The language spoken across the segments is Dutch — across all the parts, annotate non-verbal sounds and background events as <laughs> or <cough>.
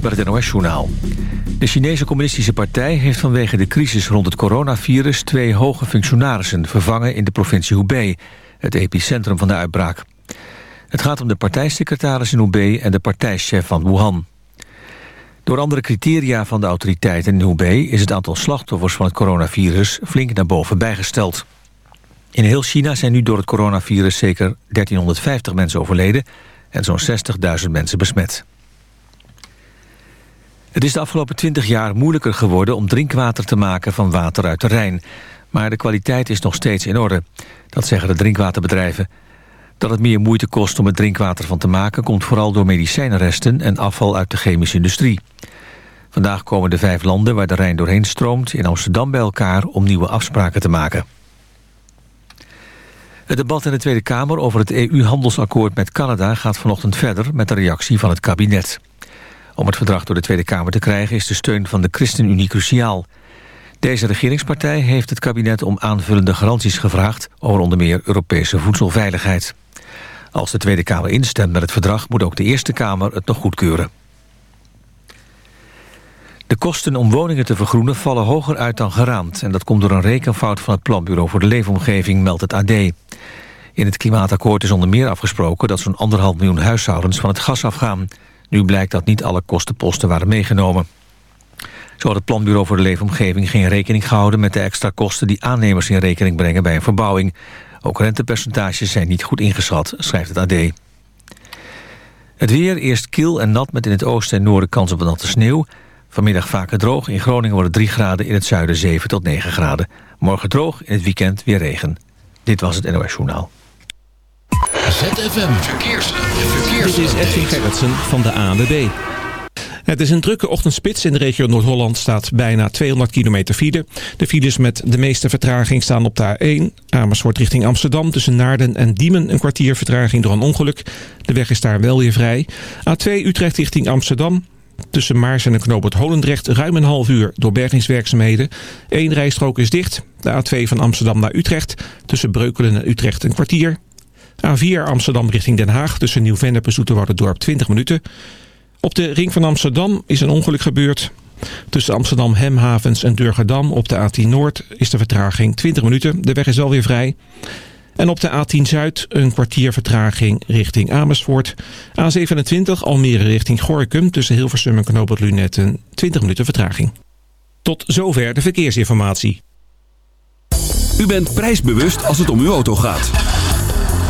Met het NOS-journaal. De Chinese Communistische Partij heeft vanwege de crisis rond het coronavirus... twee hoge functionarissen vervangen in de provincie Hubei... het epicentrum van de uitbraak. Het gaat om de partijsecretaris in Hubei en de partijchef van Wuhan. Door andere criteria van de autoriteiten in Hubei... is het aantal slachtoffers van het coronavirus flink naar boven bijgesteld. In heel China zijn nu door het coronavirus zeker 1350 mensen overleden... en zo'n 60.000 mensen besmet. Het is de afgelopen 20 jaar moeilijker geworden om drinkwater te maken van water uit de Rijn. Maar de kwaliteit is nog steeds in orde. Dat zeggen de drinkwaterbedrijven. Dat het meer moeite kost om het drinkwater van te maken... komt vooral door medicijnresten en afval uit de chemische industrie. Vandaag komen de vijf landen waar de Rijn doorheen stroomt... in Amsterdam bij elkaar om nieuwe afspraken te maken. Het debat in de Tweede Kamer over het EU-handelsakkoord met Canada... gaat vanochtend verder met de reactie van het kabinet. Om het verdrag door de Tweede Kamer te krijgen... is de steun van de ChristenUnie cruciaal. Deze regeringspartij heeft het kabinet om aanvullende garanties gevraagd... over onder meer Europese voedselveiligheid. Als de Tweede Kamer instemt met het verdrag... moet ook de Eerste Kamer het nog goedkeuren. De kosten om woningen te vergroenen vallen hoger uit dan geraamd. En dat komt door een rekenfout van het Planbureau voor de Leefomgeving, meldt het AD. In het klimaatakkoord is onder meer afgesproken... dat zo'n anderhalf miljoen huishoudens van het gas afgaan. Nu blijkt dat niet alle kostenposten waren meegenomen. Zo had het Planbureau voor de Leefomgeving geen rekening gehouden... met de extra kosten die aannemers in rekening brengen bij een verbouwing. Ook rentepercentages zijn niet goed ingeschat, schrijft het AD. Het weer, eerst kil en nat met in het oosten en noorden kans op natte sneeuw. Vanmiddag vaker droog. In Groningen wordt het 3 graden, in het zuiden 7 tot 9 graden. Morgen droog, in het weekend weer regen. Dit was het NOS Journaal. ZFM Verkeers. Verkeers. Dit is Edwin Gerritsen van de ANWB. Het is een drukke ochtendspits. In de regio Noord-Holland staat bijna 200 kilometer file. De files met de meeste vertraging staan op de A1. Amersfoort richting Amsterdam tussen Naarden en Diemen een kwartier vertraging door een ongeluk. De weg is daar wel weer vrij. A2 Utrecht richting Amsterdam. Tussen Maars en de knooppunt Holendrecht ruim een half uur door bergingswerkzaamheden. Eén rijstrook is dicht. De A2 van Amsterdam naar Utrecht. Tussen Breukelen en Utrecht een kwartier. A4 Amsterdam richting Den Haag tussen Nieuw-Vennep en Dorp 20 minuten. Op de ring van Amsterdam is een ongeluk gebeurd. Tussen Amsterdam Hemhavens en Durgerdam op de A10 Noord is de vertraging 20 minuten. De weg is alweer vrij. En op de A10 Zuid een kwartier vertraging richting Amersfoort. A27 Almere richting Gorkum tussen Hilversum en Knoopert Lunetten 20 minuten vertraging. Tot zover de verkeersinformatie. U bent prijsbewust als het om uw auto gaat.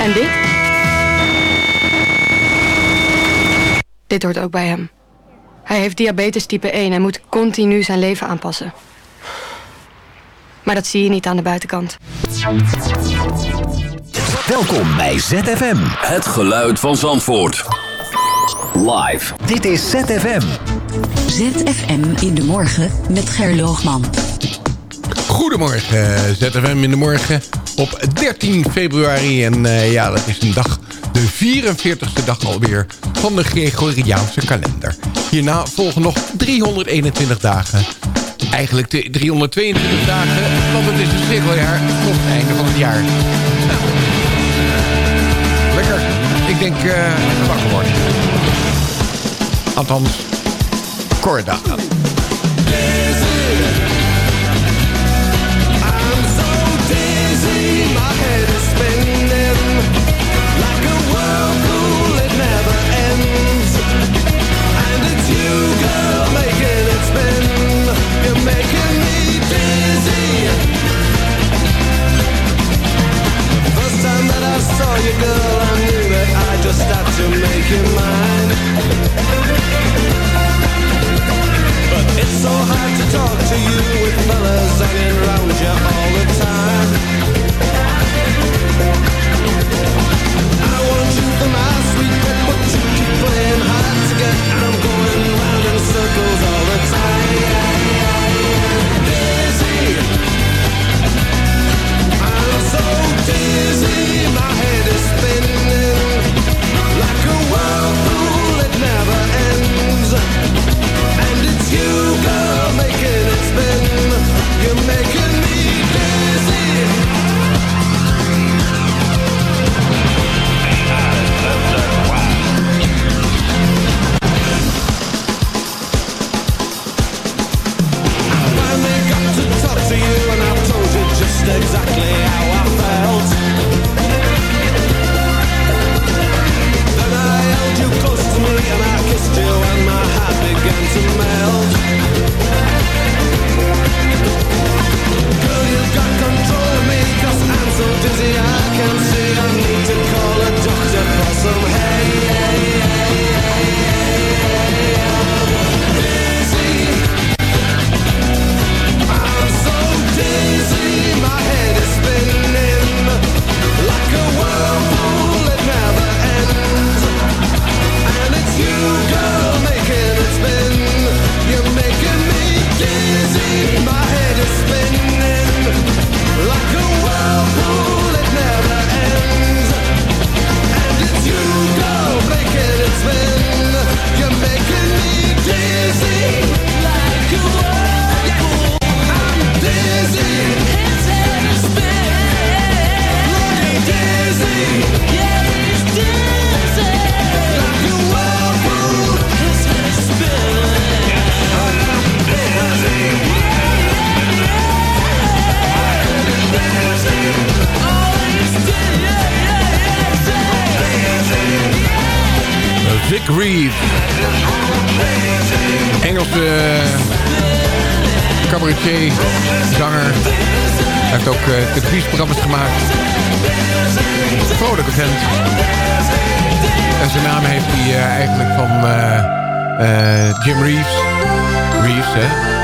en dit? Dit hoort ook bij hem. Hij heeft diabetes type 1 en moet continu zijn leven aanpassen. Maar dat zie je niet aan de buitenkant. Welkom bij ZFM. Het geluid van Zandvoort. Live. Dit is ZFM. ZFM in de morgen met Gerloogman. Goedemorgen, ZFM in de morgen op 13 februari. En uh, ja, dat is een dag, de 44ste dag alweer van de Gregoriaanse kalender. Hierna volgen nog 321 dagen. Eigenlijk de 322 dagen, want het is een cirkeljaar tot het einde van het jaar. Lekker. Ik denk uh, wakker worden. Althans, Corda.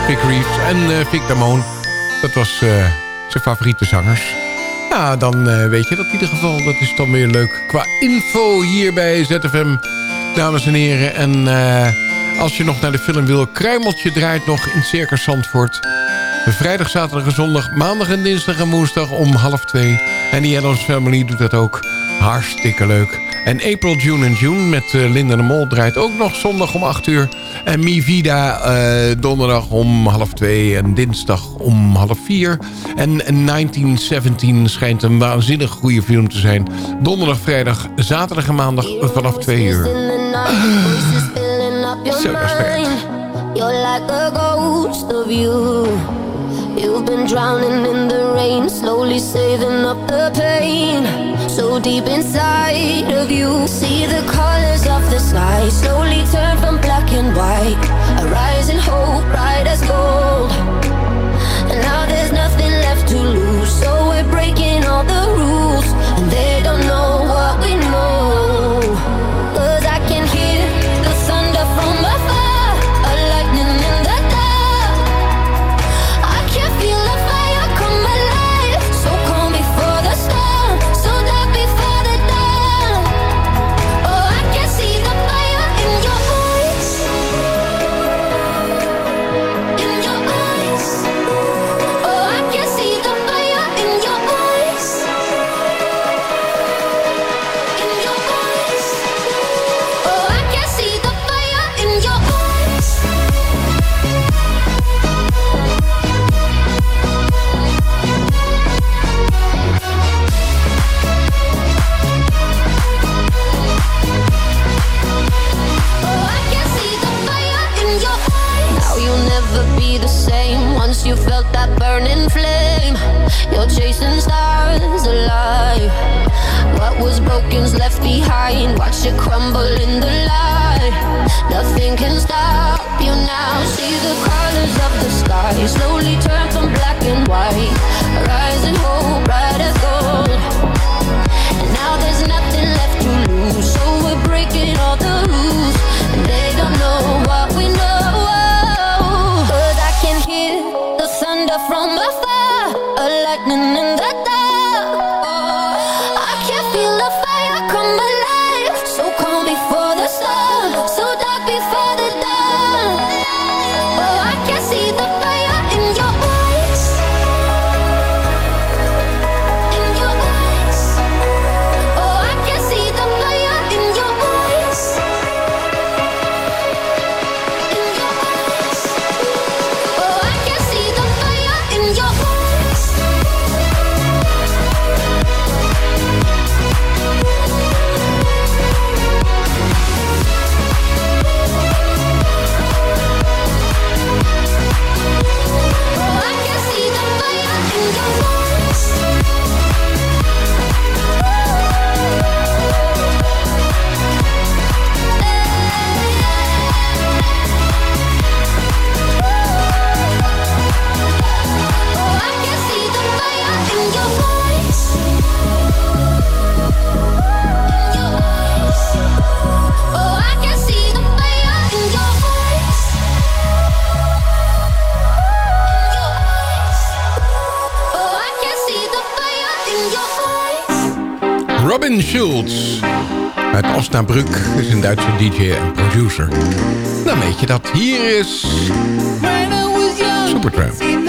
Vic Reeves en Vic Damone. Dat was zijn favoriete zangers. Nou, dan weet je dat in ieder geval. Dat is dan weer leuk qua info hier bij ZFM dames en heren. En als je nog naar de film wil... Kruimeltje draait nog in Circus Zandvoort. Vrijdag, zaterdag en zondag, maandag en dinsdag en woensdag om half twee. En die Adams Family doet dat ook hartstikke leuk. En April, June en June met uh, Linda de Mol draait ook nog zondag om 8 uur. En Mi Vida uh, donderdag om half 2 en dinsdag om half 4. En 1917 schijnt een waanzinnig goede film te zijn. Donderdag, vrijdag, zaterdag en maandag vanaf 2 uur. Zo, dat is You're like a ghost of you. You've been drowning in the rain, slowly saving up the pain. So deep inside of you, see the colors of the sky slowly turn from black and white. A rising hope, bright as gold. champions left behind. Watch it crumble in the light. Nothing can stop you now. See the colors of the sky slowly turn from black and white. Rising hope, bright as gold. And now there's nothing left to lose, so we're breaking all the rules. Nabruk is een Duitse DJ en producer. Dan weet je dat. Hier is Supertramp.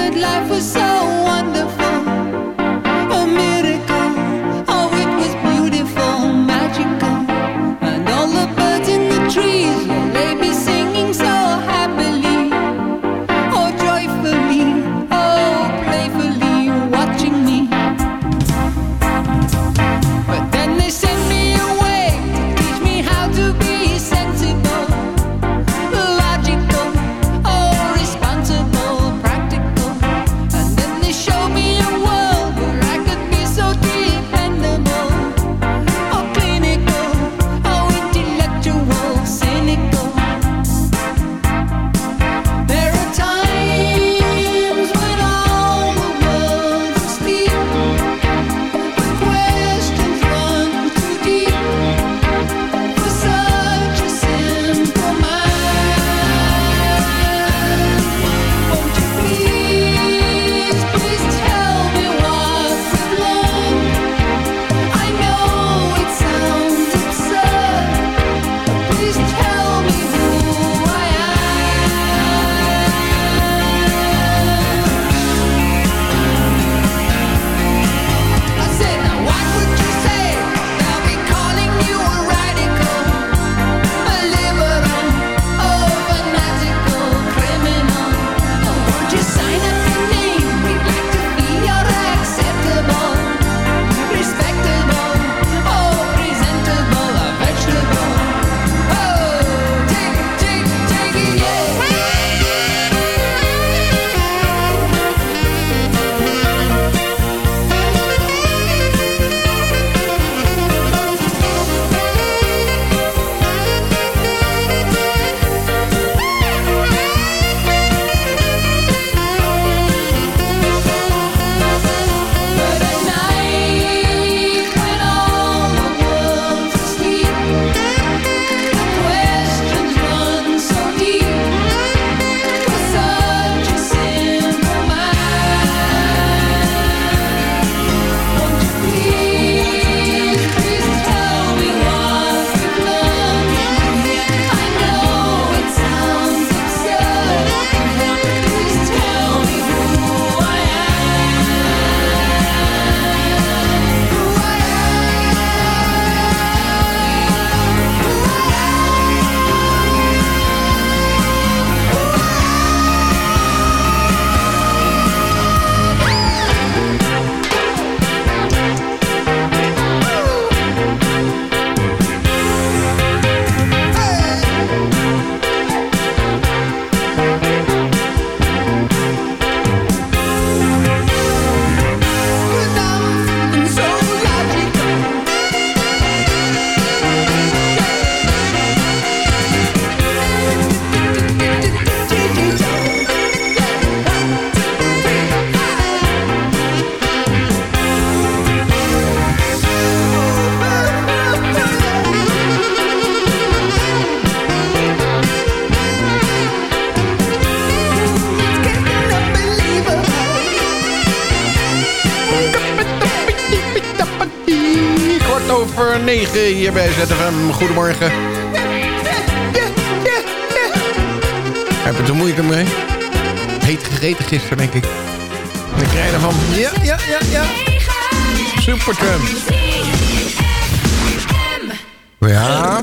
Hier bij ZFM. Goedemorgen. Heb je er moeite mee? Heet gegeten gisteren, denk ik. Dan krijg je ervan... Ja, ja, ja, ja. Supertramp. Ja.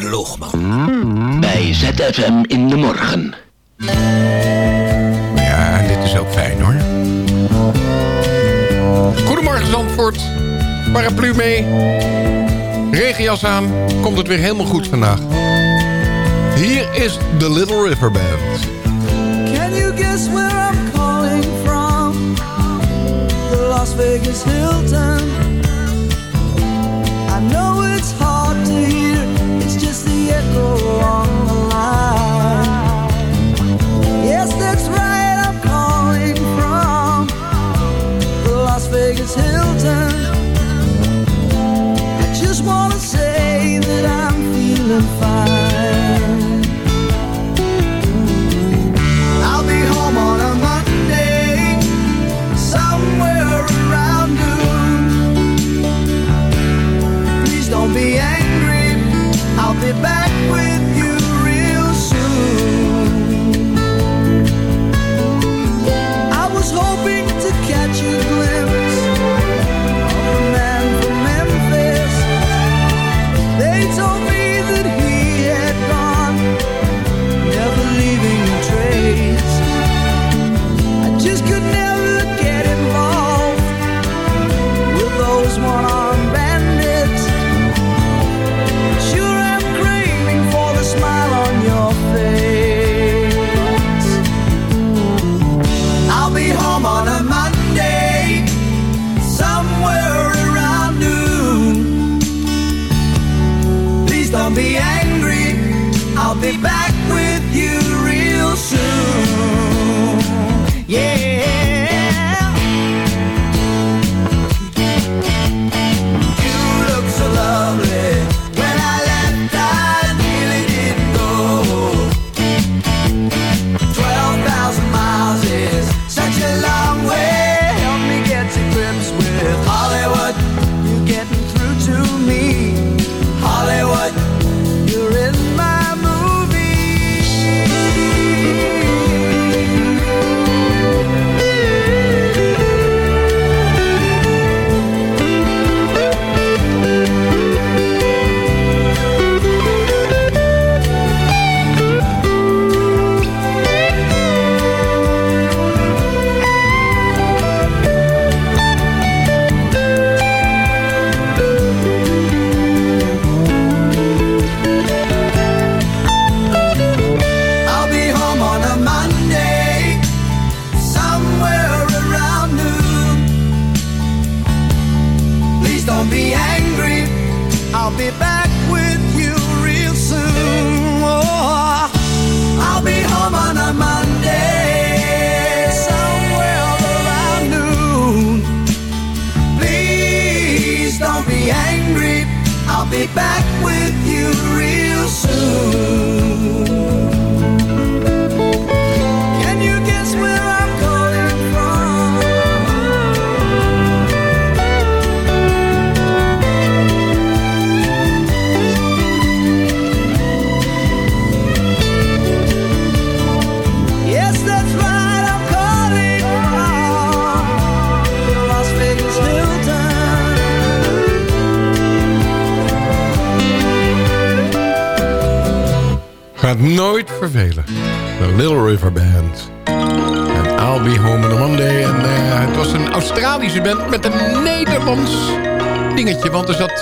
Loogman. Bij ZFM in de morgen. Ja, dit is ook fijn hoor. Goedemorgen Zandvoort. Paraplu mee. Regenjas aan. Komt het weer helemaal goed vandaag. Hier is The Little River Band. Can you guess where I'm calling from? The Las Vegas Hilton.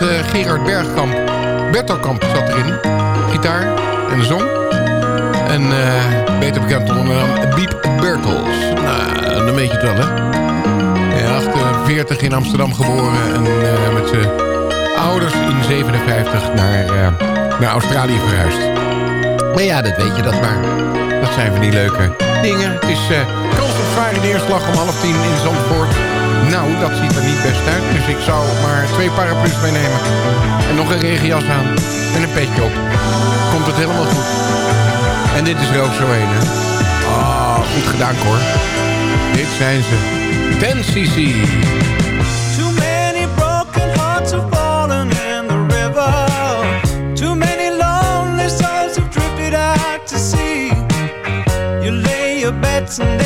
Eh, Gerard Bergkamp. Bertelkamp zat erin. Gitaar en zong. En eh, beter bekend onder de naam Beep Bertels. Nou, dan weet je het wel, hè? Ja, 48 in Amsterdam geboren. En eh, met zijn ouders in 57 naar, naar Australië verhuisd. Maar ja, dat weet je dat maar. Dat zijn van die leuke dingen. Het is eh kans op neerslag om half tien in Zandvoort. Nou, dat ziet er niet best uit. Dus ik zou maar twee paraplu's meenemen. En nog een regenjas aan. En een petje op. Komt het helemaal goed. En dit is er ook zo heen, hè? Oh, ah, goed gedaan, hoor. Dit zijn ze. 10 cc. and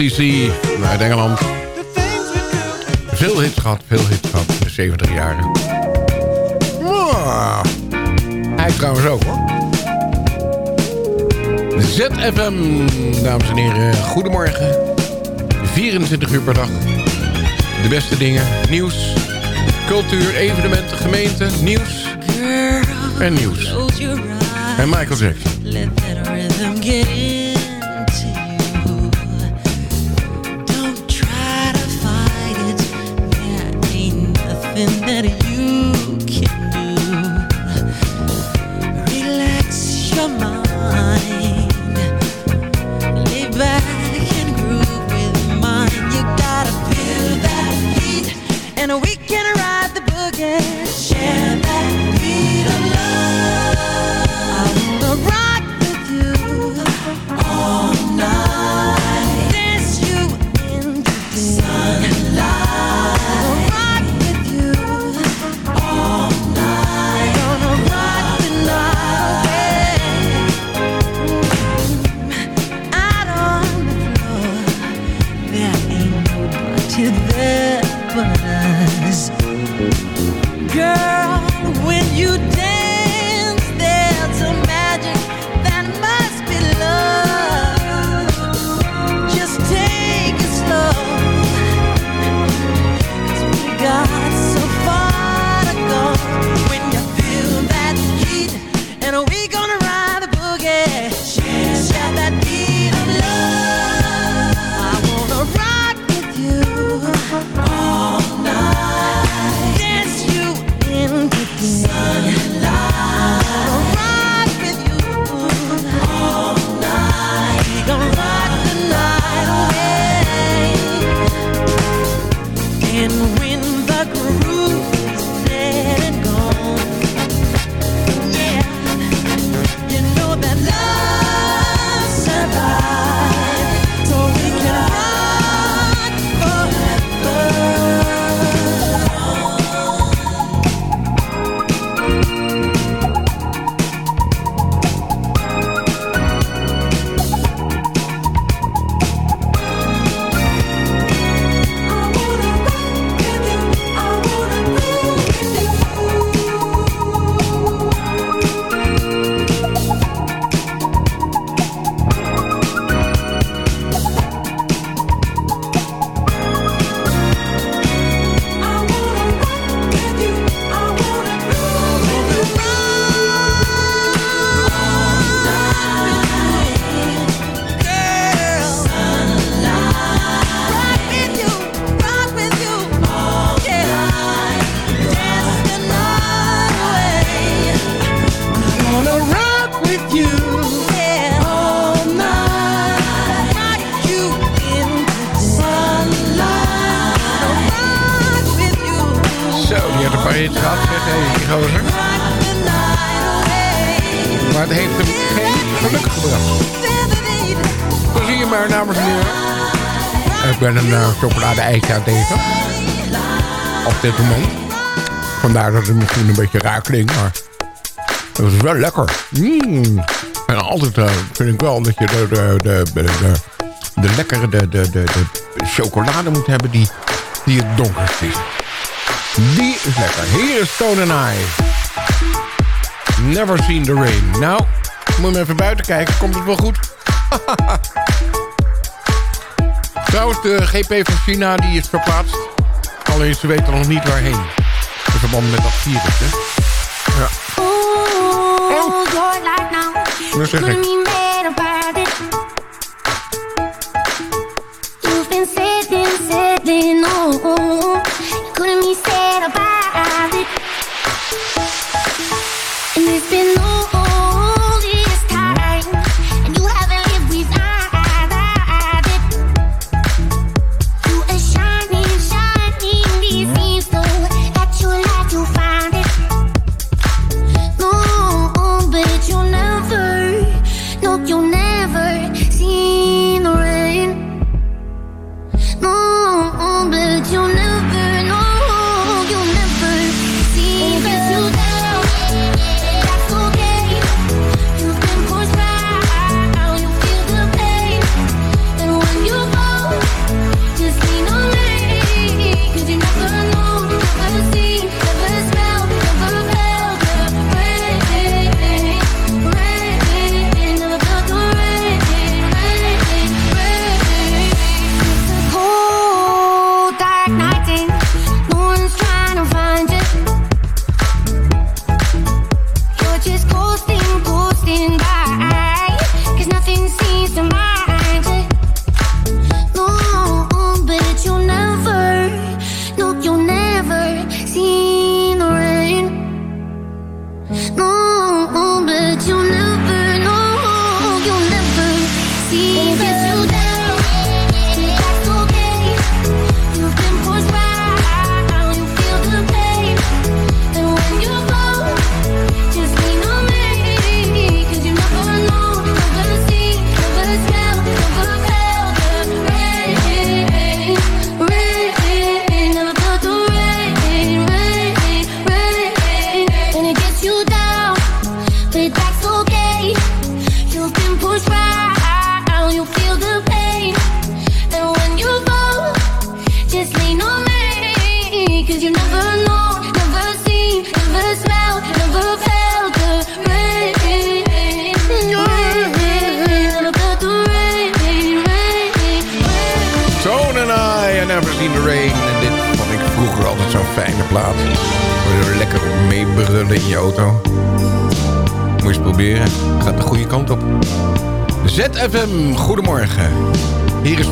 10cc uit Engeland. Veel hits gehad, veel hits gehad. in De 70 jaren. Mwah. Hij trouwens ook hoor. ZFM, dames en heren. Goedemorgen. 24 uur per dag. De beste dingen. Nieuws. Cultuur, evenementen, gemeente, nieuws. En nieuws. En Michael Jackson. loving that ijs aan tegen. Op dit moment. Vandaar dat het misschien een beetje raar klinkt, maar... Het is wel lekker. Mm. En altijd eh, vind ik wel dat je de, de, de, de, de lekkere de, de, de, chocolade moet hebben die, die het donker is. Die is lekker. Hier is Stone and I. Never seen the rain. Nou, moet even buiten kijken. Komt het wel goed? <laughs> Trouwens, de GP van China die is verplaatst. Alleen ze weten nog niet waarheen. In verband met dat virus, hè? Ja. Oh. Dat zeg ik.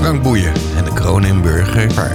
Frank Boeien en de Kronenburger.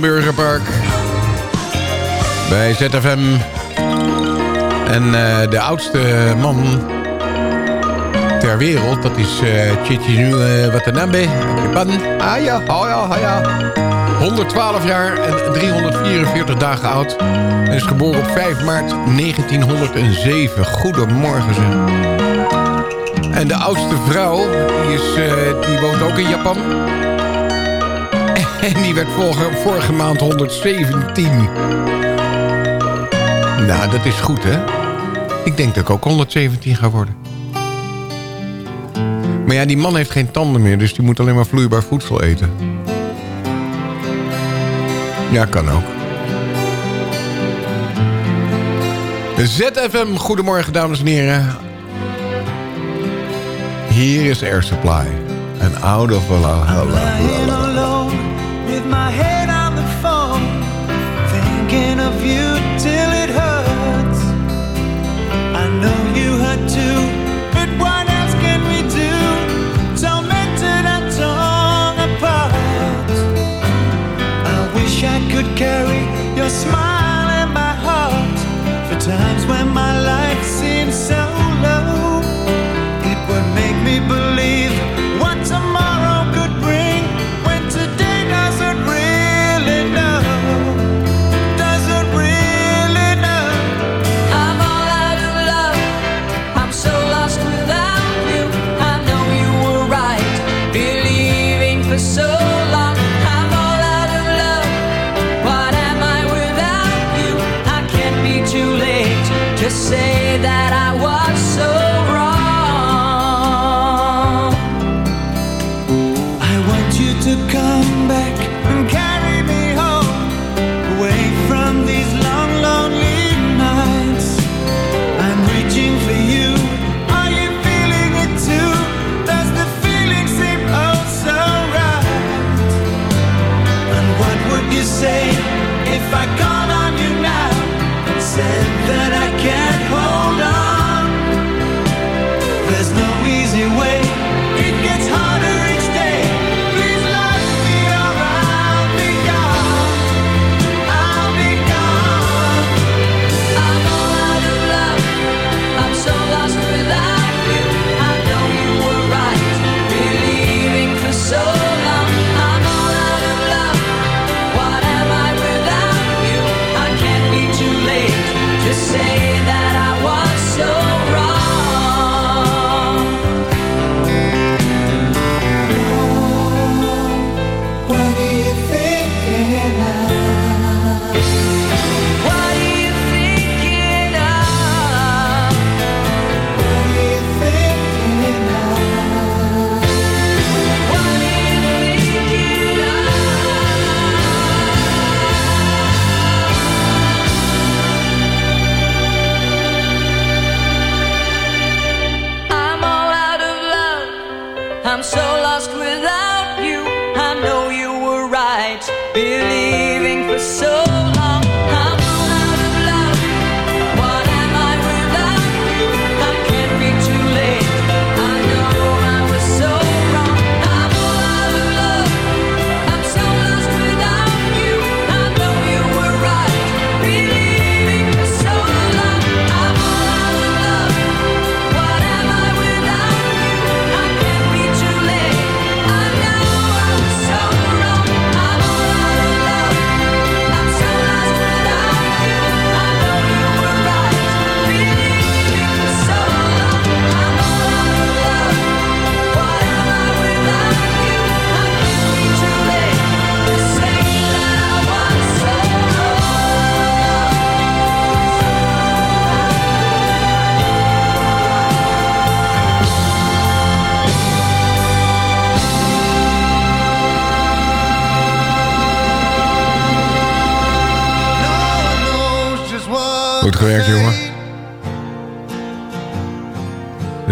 Burgerpark. Bij ZFM. En eh, de oudste man ter wereld, dat is eh, uh, Chichinu uh, eh, Watanabe. Japan. Ah ja, ah ja, ah ja. 112 jaar en 344 dagen oud. En is geboren op 5 maart 1907. Goedemorgen ze. En de oudste vrouw, die, is, die woont ook in Japan. En die werd vorige, vorige maand 117. Nou, dat is goed, hè? Ik denk dat ik ook 117 ga worden. Maar ja, die man heeft geen tanden meer, dus die moet alleen maar vloeibaar voedsel eten. Ja, kan ook. ZFM, goedemorgen dames en heren. Hier is Air Supply. Een out of... La, la, la, head on the phone, thinking of you till it hurts. I know you hurt too, but what else can we do? Tormented and torn apart. I wish I could carry your smile.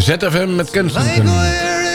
Zet of him met kunst in.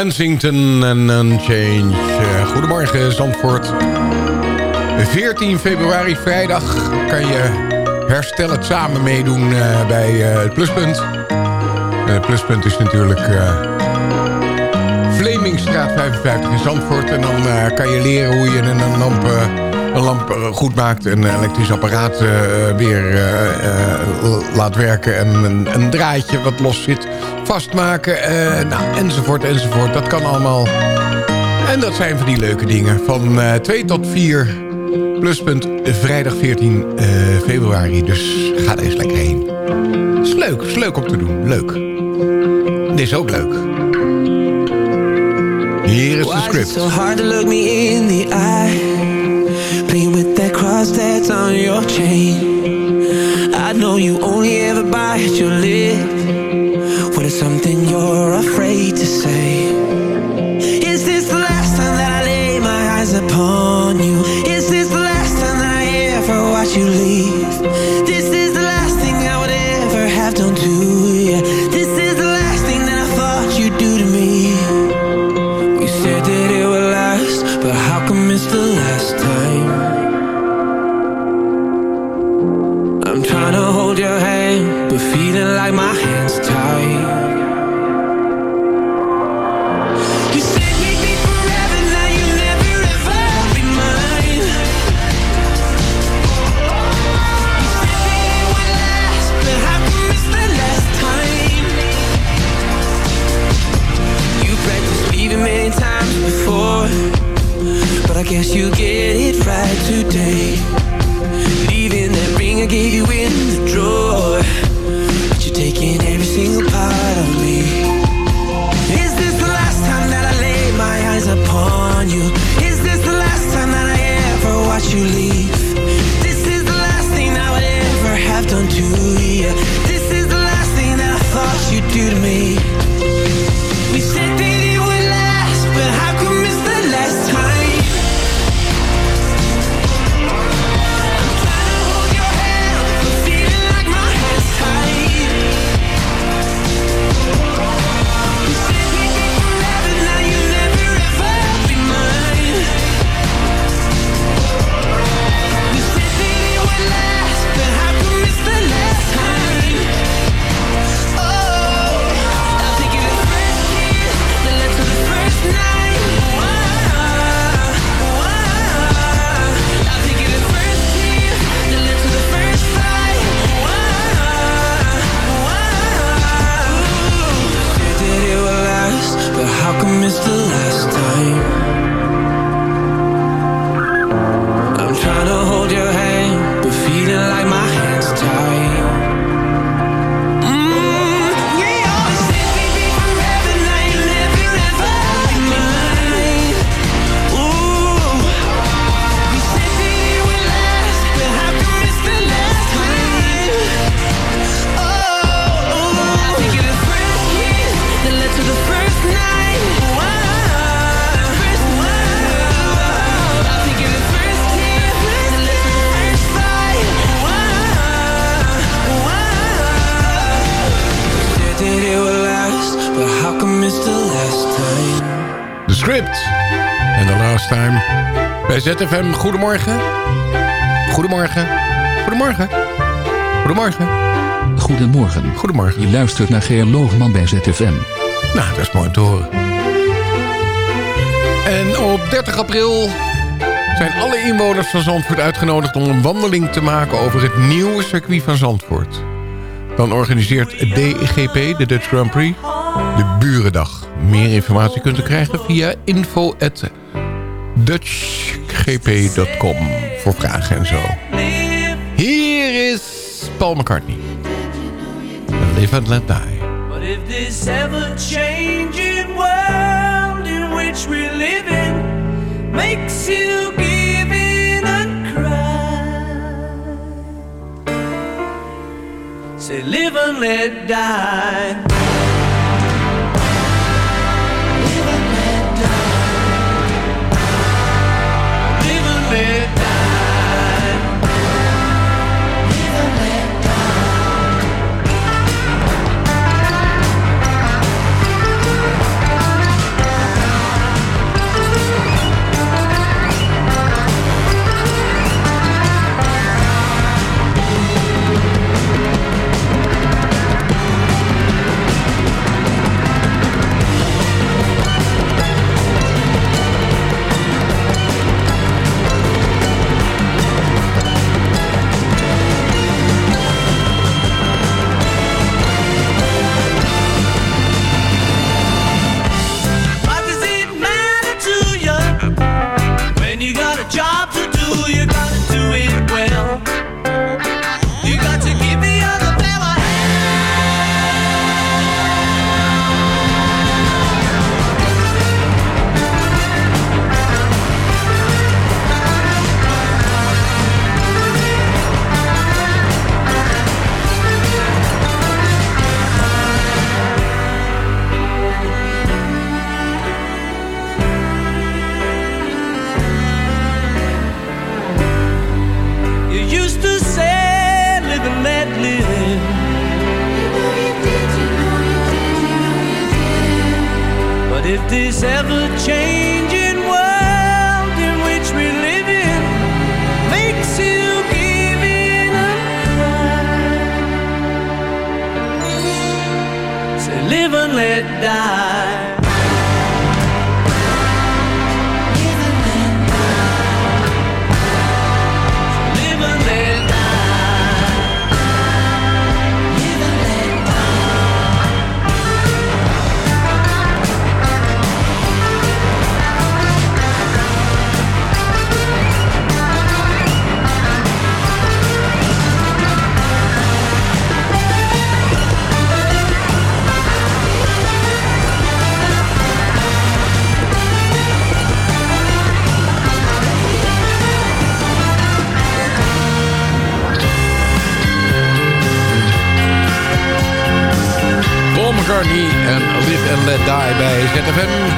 Kensington en Unchange. Eh, goedemorgen Zandvoort. 14 februari, vrijdag, kan je herstel het samen meedoen eh, bij eh, het Pluspunt. het Pluspunt is natuurlijk Vlemingstraat 55 in Zandvoort. En dan kan je leren hoe je een lamp een lamp eh, goed maakt, een eh, elektrisch apparaat eh, weer laat werken... en een, een, draadje wat los zit vastmaken, nou, enzovoort, enzovoort. Dat kan allemaal. En dat zijn van die leuke dingen. Van 2 tot 4, pluspunt, vrijdag 14 februari. Dus ga er eens lekker heen. Is leuk, is leuk om te doen, leuk. Dit is ook leuk. Hier is de script. so hard look me in the eye? happy with that cross that's on your chain I know you only ever bite your lip What is something you're afraid to say Is this the last time that I lay my eyes upon you? Is this the last time that I ever watch you leave? ZFM. Goedemorgen. Goedemorgen. Goedemorgen. Goedemorgen. Goedemorgen. Goedemorgen. Je luistert naar Geer Loogman bij ZFM. Nou, dat is mooi te horen. En op 30 april zijn alle inwoners van Zandvoort uitgenodigd... om een wandeling te maken over het nieuwe circuit van Zandvoort. Dan organiseert DGP, de Dutch Grand Prix, de Burendag. Meer informatie kunt u krijgen via info at Dutch gp.com voor vragen en zo. Hier is Paul McCartney. Live and let die. But if this ever-changing world in which we live in makes you give in and cry, say live and let die. this ever changing Guy bij ZFM.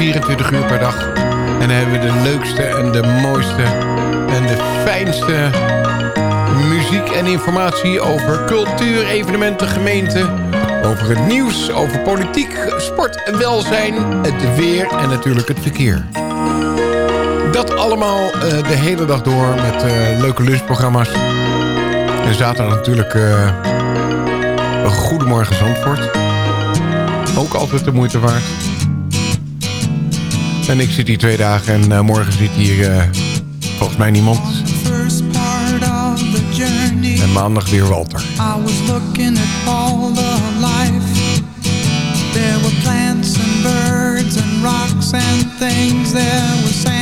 24 uur per dag. En dan hebben we de leukste en de mooiste en de fijnste muziek en informatie over cultuur, evenementen, gemeenten. Over het nieuws, over politiek, sport en welzijn, het weer en natuurlijk het verkeer. Dat allemaal eh, de hele dag door met eh, leuke lunchprogramma's. En zaterdag natuurlijk uh, een Goedemorgen Zandvoort. Ook altijd de moeite waard. En ik zit hier twee dagen en uh, morgen zit hier uh, volgens mij niemand. En maandag weer Walter. I was looking at all the life. There were plants and birds and rocks and things. There were sand.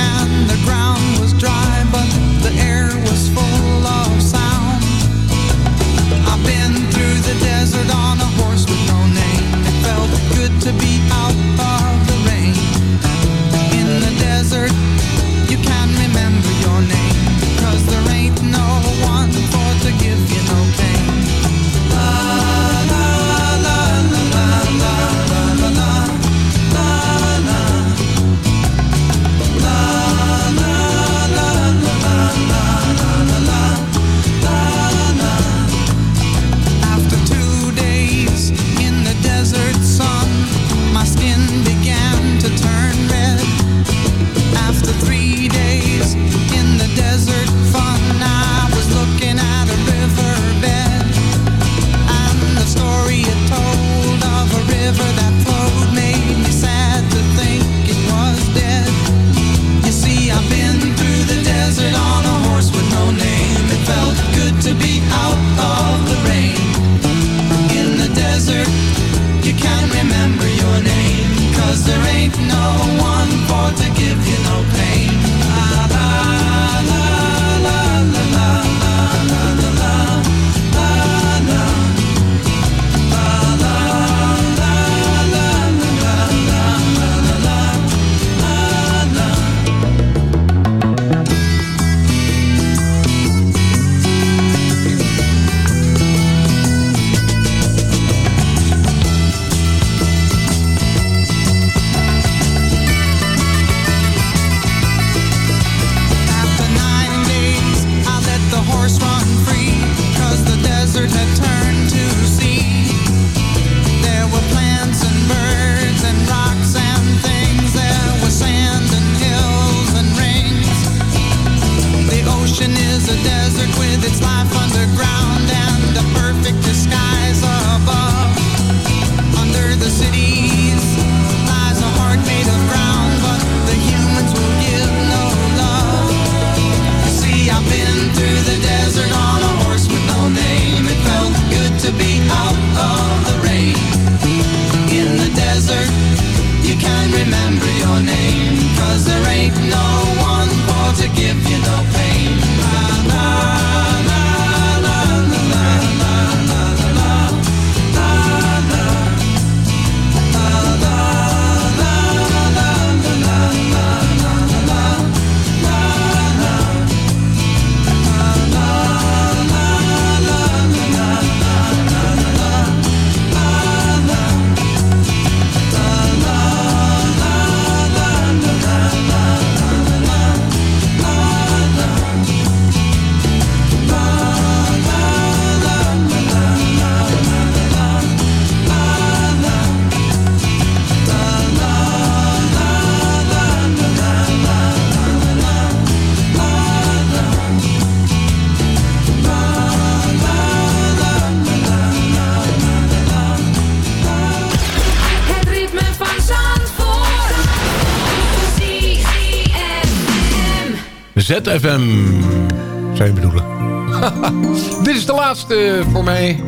and the ground can remember FM. Zou je bedoelen? <laughs> Dit is de laatste eh, voor mij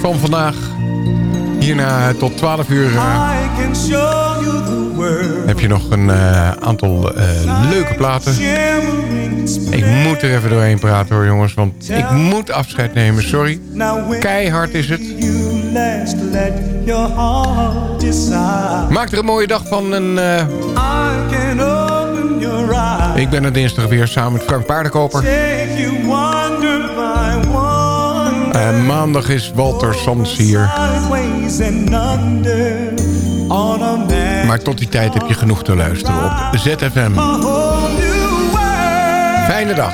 van vandaag. Hierna tot 12 uur eh. heb je nog een eh, aantal leuke platen. Ik moet er even doorheen praten hoor jongens, want ik moet afscheid nemen, sorry. Keihard is het. Maak er een mooie dag van en ik ben er dinsdag weer samen met Frank Paardenkoper. En maandag is Walter soms hier. Maar tot die tijd heb je genoeg te luisteren op ZFM. Fijne dag.